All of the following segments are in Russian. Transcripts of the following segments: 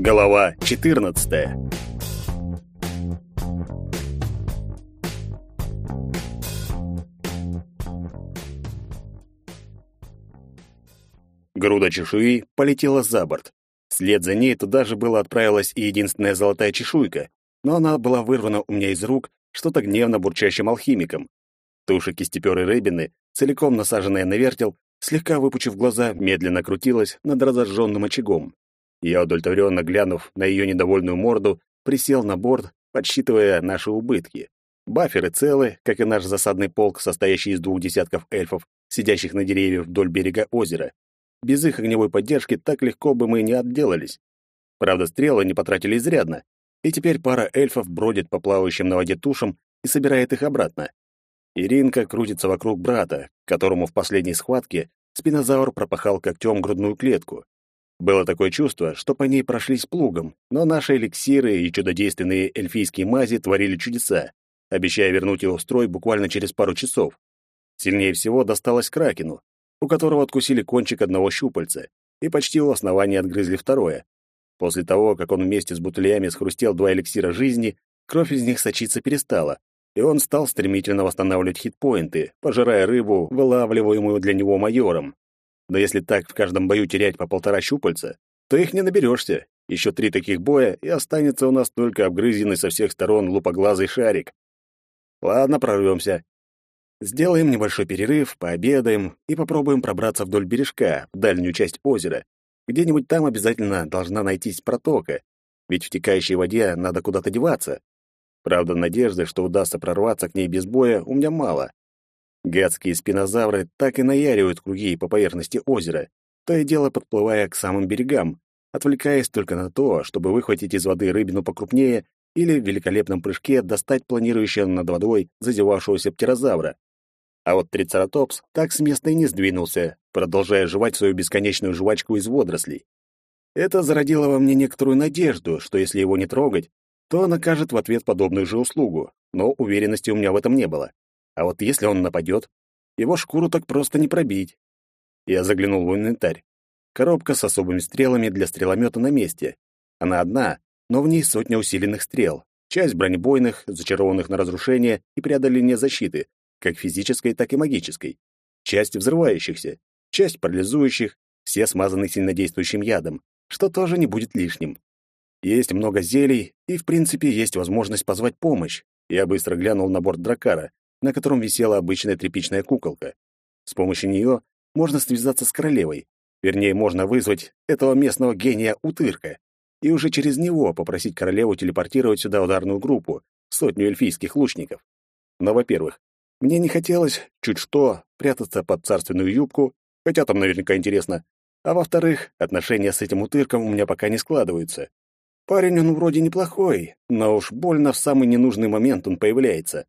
Голова 14. Груда чешуи полетела за борт. Вслед за ней туда же была отправилась и единственная золотая чешуйка, но она была вырвана у меня из рук что-то гневно бурчащим алхимиком. Туша кистеперой рыбины, целиком насаженная на вертел, слегка выпучив глаза, медленно крутилась над разожженным очагом. Я, удовлетворенно глянув на ее недовольную морду, присел на борт, подсчитывая наши убытки. Баферы целы, как и наш засадный полк, состоящий из двух десятков эльфов, сидящих на деревьях вдоль берега озера. Без их огневой поддержки так легко бы мы не отделались. Правда, стрелы не потратили изрядно, и теперь пара эльфов бродит по плавающим на воде тушам и собирает их обратно. Иринка крутится вокруг брата, которому в последней схватке спинозавр пропахал когтем грудную клетку. Было такое чувство, что по ней прошлись плугом, но наши эликсиры и чудодейственные эльфийские мази творили чудеса, обещая вернуть его в строй буквально через пару часов. Сильнее всего досталось Кракену, у которого откусили кончик одного щупальца и почти у основания отгрызли второе. После того, как он вместе с бутылями схрустел два эликсира жизни, кровь из них сочиться перестала, и он стал стремительно восстанавливать хитпоинты, пожирая рыбу, вылавливаемую для него майором. Но если так в каждом бою терять по полтора щупальца, то их не наберешься. Еще три таких боя, и останется у нас только обгрызенный со всех сторон лупоглазый шарик. Ладно, прорвемся. Сделаем небольшой перерыв, пообедаем и попробуем пробраться вдоль бережка, в дальнюю часть озера. Где-нибудь там обязательно должна найтись протока, ведь в текающей воде надо куда-то деваться. Правда, надежды, что удастся прорваться к ней без боя, у меня мало. Гадские спинозавры так и наяривают круги по поверхности озера, то и дело подплывая к самым берегам, отвлекаясь только на то, чтобы выхватить из воды рыбину покрупнее или в великолепном прыжке достать планирующего над водой зазевавшегося птерозавра. А вот трицератопс так с места и не сдвинулся, продолжая жевать свою бесконечную жвачку из водорослей. Это зародило во мне некоторую надежду, что если его не трогать, то он окажет в ответ подобную же услугу, но уверенности у меня в этом не было. А вот если он нападет, его шкуру так просто не пробить. Я заглянул в инвентарь. Коробка с особыми стрелами для стреломета на месте. Она одна, но в ней сотня усиленных стрел, часть бронебойных, зачарованных на разрушение и преодоление защиты, как физической, так и магической, часть взрывающихся, часть парализующих, все смазаны сильнодействующим ядом, что тоже не будет лишним. Есть много зелий, и, в принципе, есть возможность позвать помощь. Я быстро глянул на борт дракара, на котором висела обычная тряпичная куколка. С помощью нее можно связаться с королевой. Вернее, можно вызвать этого местного гения Утырка и уже через него попросить королеву телепортировать сюда ударную группу, сотню эльфийских лучников. Но, во-первых, мне не хотелось, чуть что, прятаться под царственную юбку, хотя там наверняка интересно. А во-вторых, отношения с этим утырком у меня пока не складываются. Парень он вроде неплохой, но уж больно в самый ненужный момент он появляется.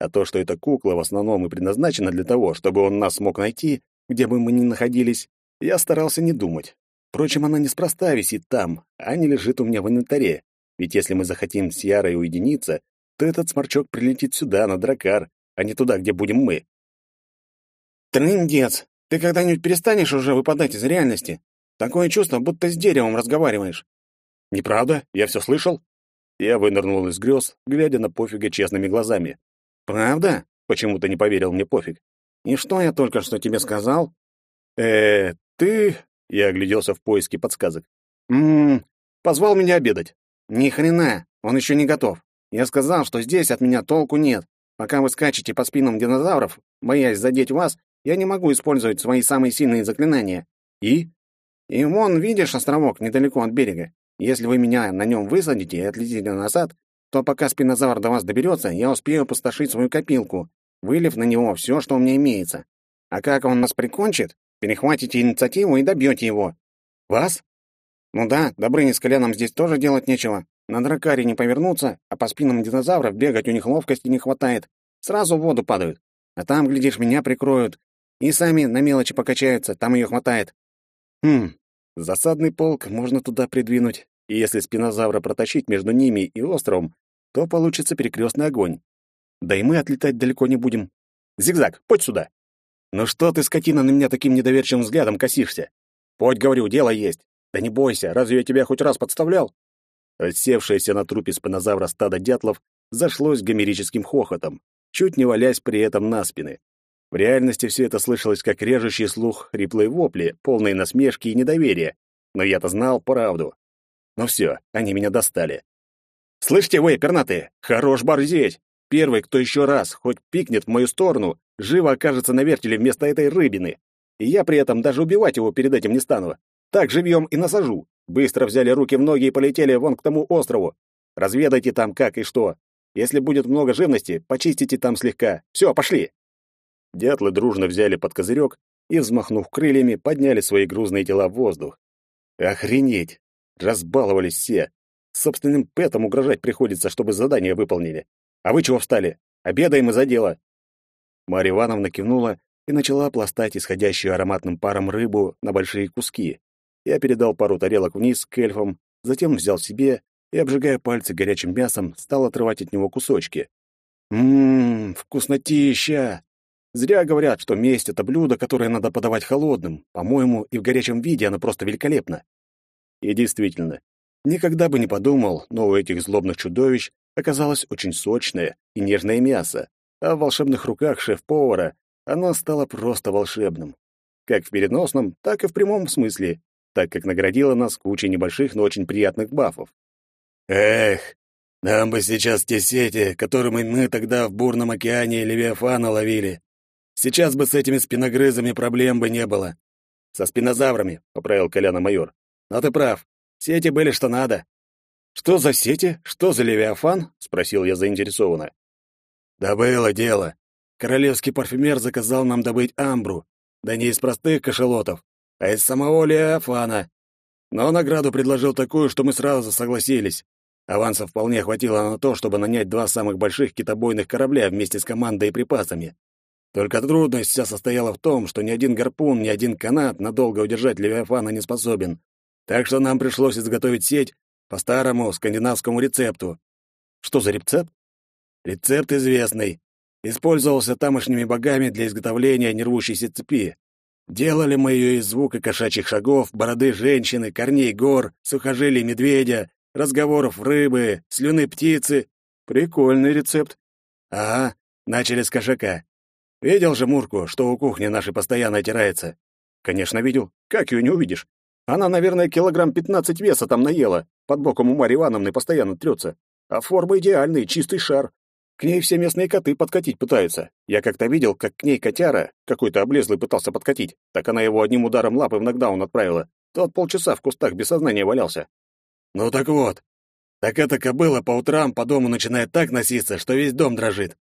А то, что эта кукла в основном и предназначена для того, чтобы он нас смог найти, где бы мы ни находились, я старался не думать. Впрочем, она неспроста висит там, а не лежит у меня в инвентаре. Ведь если мы захотим с Ярой уединиться, то этот сморчок прилетит сюда, на дракар, а не туда, где будем мы. Трындец, ты когда-нибудь перестанешь уже выпадать из реальности? Такое чувство, будто с деревом разговариваешь. Неправда? Я все слышал? Я вынырнул из грез, глядя на пофига честными глазами. Правда? Почему-то не поверил мне пофиг. И что я только что тебе сказал? Э, ты... Я огляделся в поиске подсказок. Ммм, позвал меня обедать. Ни хрена, он еще не готов. Я сказал, что здесь от меня толку нет. Пока вы скачете по спинам динозавров, боясь задеть вас, я не могу использовать свои самые сильные заклинания. И? И вон, видишь островок недалеко от берега? Если вы меня на нем высадите и отлетите назад, то пока спинозавр до вас доберется, я успею опустошить свою копилку, вылив на него все, что у меня имеется. А как он нас прикончит, перехватите инициативу и добьете его. Вас? Ну да, Добрыне с Коляном здесь тоже делать нечего. На дракаре не повернуться, а по спинам динозавров бегать у них ловкости не хватает. Сразу в воду падают. А там, глядишь, меня прикроют. И сами на мелочи покачаются, там ее хватает. Хм, засадный полк можно туда придвинуть. И если спинозавра протащить между ними и островом, то получится перекрестный огонь. Да и мы отлетать далеко не будем. Зигзаг, подь сюда. Ну что ты, скотина, на меня таким недоверчивым взглядом косишься? Подь, говорю, дело есть. Да не бойся, разве я тебя хоть раз подставлял? Рассевшееся на трупе спинозавра стадо дятлов зашлось гомерическим хохотом, чуть не валясь при этом на спины. В реальности все это слышалось как режущий слух хриплые вопли, полные насмешки и недоверия. Но я-то знал правду. Ну все, они меня достали. «Слышите вы, пернатые, хорош борзеть! Первый, кто еще раз хоть пикнет в мою сторону, живо окажется на вертеле вместо этой рыбины. И я при этом даже убивать его перед этим не стану. Так живьем и насажу. Быстро взяли руки в ноги и полетели вон к тому острову. Разведайте там как и что. Если будет много живности, почистите там слегка. Все, пошли. Дятлы дружно взяли под козырек и, взмахнув крыльями, подняли свои грузные тела в воздух. Охренеть! Разбаловались все. Собственным пэтом угрожать приходится, чтобы задание выполнили. А вы чего встали? Обедаем и за дело. Марья Ивановна кивнула и начала пластать исходящую ароматным паром рыбу на большие куски. Я передал пару тарелок вниз к эльфам, затем взял себе и, обжигая пальцы горячим мясом, стал отрывать от него кусочки. Ммм, вкуснотища! Зря говорят, что месть — это блюдо, которое надо подавать холодным. По-моему, и в горячем виде оно просто великолепно. И действительно, никогда бы не подумал, но у этих злобных чудовищ оказалось очень сочное и нежное мясо, а в волшебных руках шеф-повара оно стало просто волшебным. Как в переносном, так и в прямом смысле, так как наградило нас кучей небольших, но очень приятных бафов. Эх, нам бы сейчас те сети, которыми мы тогда в бурном океане Левиафана ловили. Сейчас бы с этими спиногрызами проблем бы не было. Со спинозаврами, поправил Коляна майор. Но ты прав. Сети были что надо. Что за сети? Что за Левиафан? спросил я заинтересованно. Да было дело. Королевский парфюмер заказал нам добыть амбру, да не из простых кошелотов, а из самого Левиафана. Но награду предложил такую, что мы сразу согласились. Аванса вполне хватило на то, чтобы нанять два самых больших китобойных корабля вместе с командой и припасами. Только трудность вся состояла в том, что ни один гарпун, ни один канат надолго удержать Левиафана не способен. Так что нам пришлось изготовить сеть по старому скандинавскому рецепту. Что за рецепт? Рецепт известный. Использовался тамошними богами для изготовления нервущейся цепи. Делали мы ее из звука кошачьих шагов, бороды женщины, корней гор, сухожилий медведя, разговоров рыбы, слюны птицы. Прикольный рецепт. Ага, начали с кошака. Видел же Мурку, что у кухни нашей постоянно отирается? Конечно, видел. Как ее не увидишь? Она, наверное, килограмм пятнадцать веса там наела. Под боком у Марьи Ивановны постоянно трется. А форма идеальный, чистый шар. К ней все местные коты подкатить пытаются. Я как-то видел, как к ней котяра, какой-то облезлый пытался подкатить. Так она его одним ударом лапы в нокдаун отправила. Тот полчаса в кустах без сознания валялся. Ну так вот. Так эта кобыла по утрам по дому начинает так носиться, что весь дом дрожит.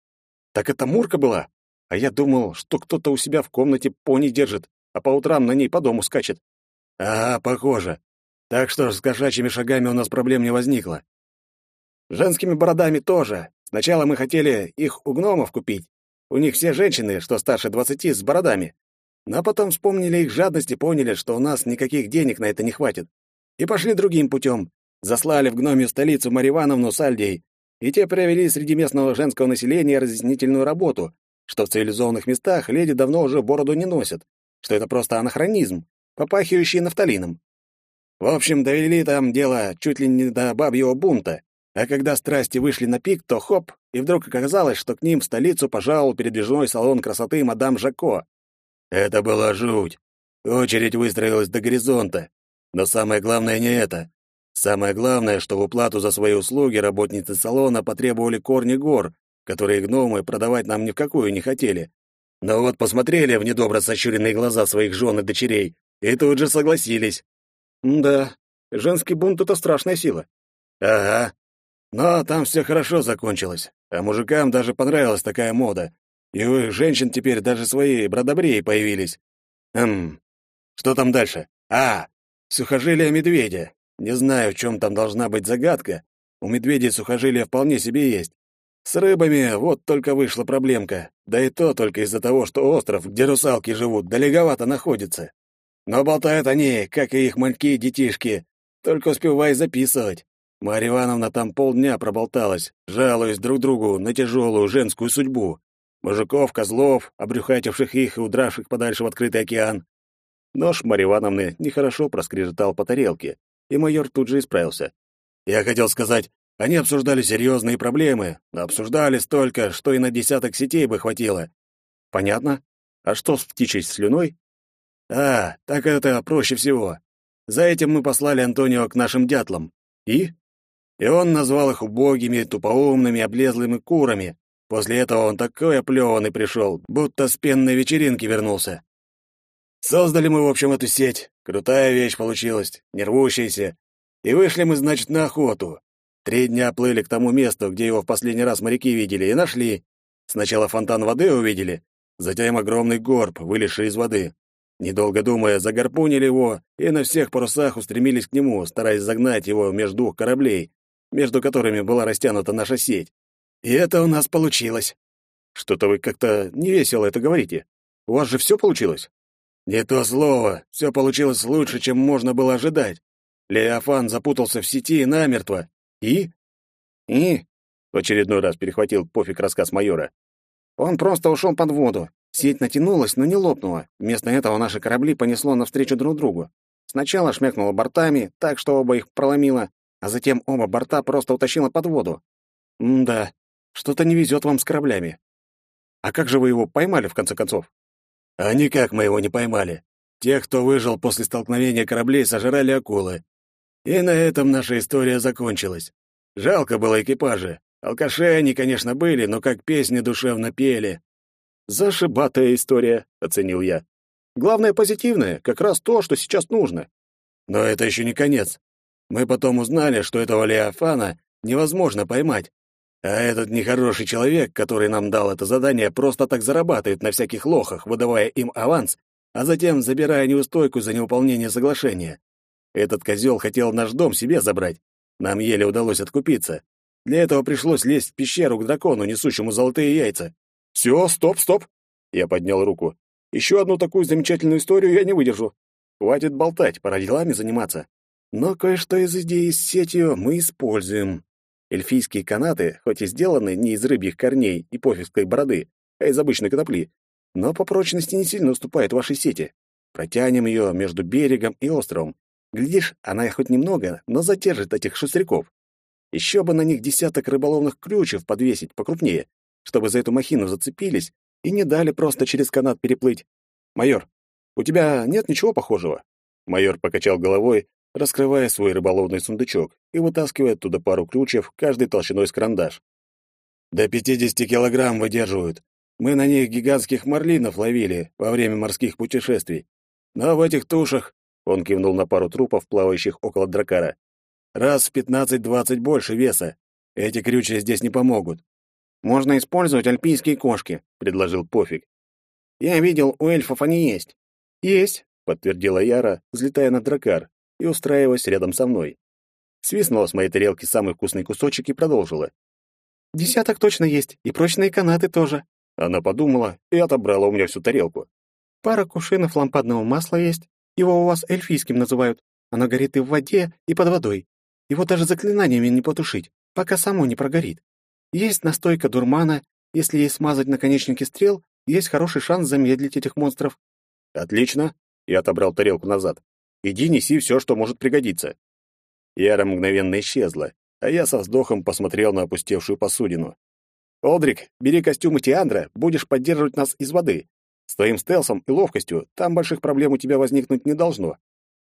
Так это Мурка была? А я думал, что кто-то у себя в комнате пони держит, а по утрам на ней по дому скачет. Ага, похоже. Так что с кошачьими шагами у нас проблем не возникло. Женскими бородами тоже. Сначала мы хотели их у гномов купить. У них все женщины, что старше двадцати, с бородами. Но потом вспомнили их жадность и поняли, что у нас никаких денег на это не хватит. И пошли другим путем. Заслали в гномию столицу Марью Ивановну с Альдией, и те провели среди местного женского населения разъяснительную работу, что в цивилизованных местах леди давно уже бороду не носят, что это просто анахронизм, попахивающий нафталином. В общем, довели там дело чуть ли не до бабьего бунта, а когда страсти вышли на пик, то хоп, и вдруг оказалось, что к ним в столицу пожаловал передвижной салон красоты мадам Жако. Это была жуть. Очередь выстроилась до горизонта. Но самое главное не это. Самое главное, что в уплату за свои услуги работницы салона потребовали корни гор, которые гномы продавать нам ни в какую не хотели. Но вот посмотрели в недобро сощуренные глаза своих жен и дочерей и тут же согласились. Да, женский бунт — это страшная сила. Ага. Но там все хорошо закончилось, а мужикам даже понравилась такая мода. И у женщин теперь даже свои бродобреи появились. Хм, что там дальше? А, сухожилие медведя. Не знаю, в чем там должна быть загадка. У медведей сухожилия вполне себе есть. С рыбами вот только вышла проблемка. Да и то только из-за того, что остров, где русалки живут, далековато находится. Но болтают они, как и их мальки детишки. Только успевай записывать. Марья Ивановна там полдня проболталась, жалуясь друг другу на тяжелую женскую судьбу. Мужиков, козлов, обрюхативших их и удравших подальше в открытый океан. Нож Марьи Ивановны нехорошо проскрежетал по тарелке, и майор тут же исправился. «Я хотел сказать, они обсуждали серьезные проблемы, обсуждали столько, что и на десяток сетей бы хватило». «Понятно. А что с птичьей слюной?» «А, так это проще всего. За этим мы послали Антонио к нашим дятлам. И? И он назвал их убогими, тупоумными, облезлыми курами. После этого он такой оплеванный пришел, будто с пенной вечеринки вернулся. Создали мы, в общем, эту сеть. Крутая вещь получилась, не рвущаяся. И вышли мы, значит, на охоту. Три дня плыли к тому месту, где его в последний раз моряки видели, и нашли. Сначала фонтан воды увидели, затем огромный горб, вылезший из воды. Недолго думая, загарпунили его и на всех парусах устремились к нему, стараясь загнать его между двух кораблей, между которыми была растянута наша сеть. И это у нас получилось. Что-то вы как-то невесело это говорите. У вас же все получилось? Не то слово. Все получилось лучше, чем можно было ожидать. Леофан запутался в сети намертво. И? И? В очередной раз перехватил пофиг рассказ майора. Он просто ушел под воду. Сеть натянулась, но не лопнула. Вместо этого наши корабли понесло навстречу друг другу. Сначала шмякнуло бортами, так что оба их проломило, а затем оба борта просто утащило под воду. М-да, что-то не везет вам с кораблями. А как же вы его поймали, в конце концов? А никак мы его не поймали. Тех, кто выжил после столкновения кораблей, сожрали акулы. И на этом наша история закончилась. Жалко было экипажа. Алкаши они, конечно, были, но как песни душевно пели. «Зашибатая история», — оценил я. «Главное, позитивное, как раз то, что сейчас нужно». «Но это еще не конец. Мы потом узнали, что этого Леофана невозможно поймать. А этот нехороший человек, который нам дал это задание, просто так зарабатывает на всяких лохах, выдавая им аванс, а затем забирая неустойку за невыполнение соглашения. Этот козел хотел наш дом себе забрать. Нам еле удалось откупиться. Для этого пришлось лезть в пещеру к дракону, несущему золотые яйца. «Все, стоп, стоп!» Я поднял руку. «Еще одну такую замечательную историю я не выдержу. Хватит болтать, пора делами заниматься. Но кое-что из идей с сетью мы используем. Эльфийские канаты, хоть и сделаны не из рыбьих корней и пофигской бороды, а из обычной конопли, но по прочности не сильно уступает вашей сети. Протянем ее между берегом и островом. Глядишь, она хоть немного, но задержит этих шустряков. Еще бы на них десяток рыболовных крючев подвесить покрупнее, чтобы за эту махину зацепились и не дали просто через канат переплыть. Майор, у тебя нет ничего похожего? Майор покачал головой, раскрывая свой рыболовный сундучок и вытаскивая оттуда пару крючев, каждый толщиной с карандаш. До 50 килограмм выдерживают. Мы на них гигантских марлинов ловили во время морских путешествий. Но в этих тушах, он кивнул на пару трупов, плавающих около дракара, раз в 15-20 больше веса. Эти крючья здесь не помогут. Можно использовать альпийские кошки, предложил Пофиг. Я видел, у эльфов они есть. Есть, подтвердила Яра, взлетая на дракар и устраиваясь рядом со мной. Свистнула с моей тарелки самый вкусный кусочек и продолжила. Десяток точно есть, и прочные канаты тоже. Она подумала и отобрала у меня всю тарелку. Пара кувшинов лампадного масла есть. Его у вас эльфийским называют. Оно горит и в воде, и под водой. Его даже заклинаниями не потушить, пока само не прогорит. Есть настойка дурмана. Если ей смазать наконечники стрел, есть хороший шанс замедлить этих монстров. Отлично. Я отобрал тарелку назад. Иди неси все, что может пригодиться. Яра мгновенно исчезла, а я со вздохом посмотрел на опустевшую посудину. «Олдрик, бери костюм Тиандра, будешь поддерживать нас из воды. С твоим стелсом и ловкостью там больших проблем у тебя возникнуть не должно.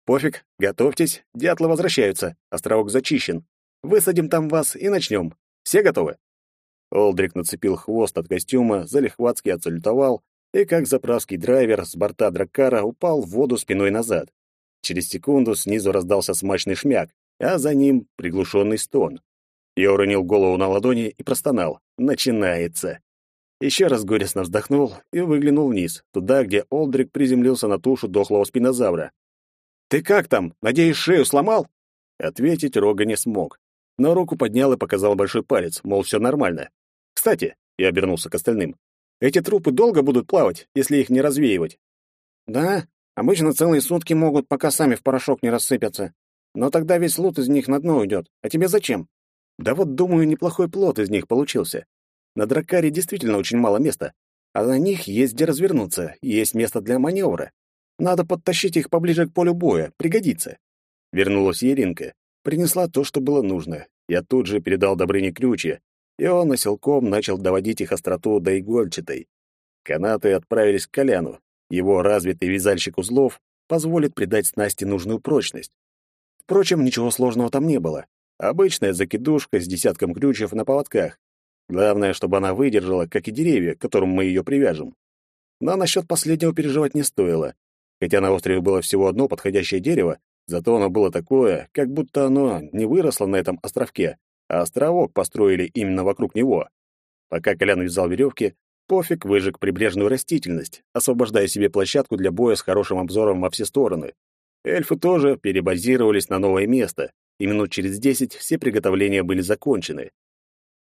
Пофиг, готовьтесь, дятлы возвращаются, островок зачищен. Высадим там вас и начнем. Все готовы?» Олдрик нацепил хвост от костюма, залихватски отсалютовал и, как заправский драйвер с борта драккара, упал в воду спиной назад. Через секунду снизу раздался смачный шмяк, а за ним приглушенный стон. Я уронил голову на ладони и простонал. «Начинается!» Еще раз горестно вздохнул и выглянул вниз, туда, где Олдрик приземлился на тушу дохлого спинозавра. «Ты как там? Надеюсь, шею сломал?» Ответить Рога не смог, но руку поднял и показал большой палец, мол, все нормально. Кстати, я обернулся к остальным. Эти трупы долго будут плавать, если их не развеивать. Да, обычно целые сутки могут, пока сами в порошок не рассыпятся. Но тогда весь лут из них на дно уйдет. А тебе зачем? Да вот, думаю, неплохой плод из них получился. На дракаре действительно очень мало места, а на них есть где развернуться, есть место для маневра. Надо подтащить их поближе к полю боя, пригодится. Вернулась Еринка, принесла то, что было нужно. Я тут же передал Добрыне ключи, и он оселком начал доводить их остроту до игольчатой. Канаты отправились к Коляну. Его развитый вязальщик узлов позволит придать снасти нужную прочность. Впрочем, ничего сложного там не было. Обычная закидушка с десятком ключев на поводках. Главное, чтобы она выдержала, как и деревья, к которым мы ее привяжем. Но насчет последнего переживать не стоило. Хотя на острове было всего одно подходящее дерево, зато оно было такое, как будто оно не выросло на этом островке, а островок построили именно вокруг него. Пока Колян вязал веревки, Пофиг выжег прибрежную растительность, освобождая себе площадку для боя с хорошим обзором во все стороны. Эльфы тоже перебазировались на новое место, и минут через десять все приготовления были закончены.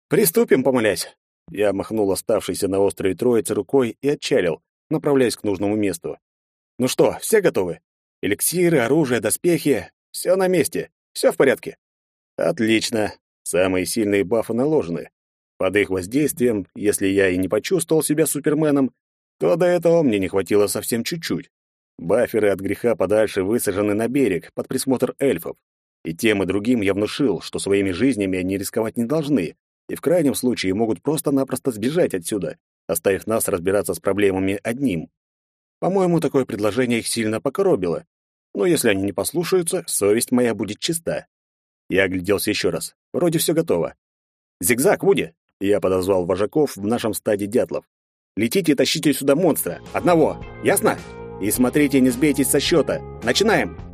«Приступим, помолясь!» Я махнул оставшейся на острове троицы рукой и отчалил, направляясь к нужному месту. Ну что, все готовы? Эликсиры, оружие, доспехи — все на месте, все в порядке. Отлично. Самые сильные бафы наложены. Под их воздействием, если я и не почувствовал себя суперменом, то до этого мне не хватило совсем чуть-чуть. Баферы от греха подальше высажены на берег под присмотр эльфов. И тем и другим я внушил, что своими жизнями они рисковать не должны, и в крайнем случае могут просто-напросто сбежать отсюда, оставив нас разбираться с проблемами одним. По-моему, такое предложение их сильно покоробило. Но если они не послушаются, совесть моя будет чиста. Я огляделся еще раз. Вроде все готово. «Зигзаг, Вуди!» Я подозвал вожаков в нашем стаде дятлов. «Летите и тащите сюда монстра. Одного. Ясно? И смотрите, не сбейтесь со счета. Начинаем!»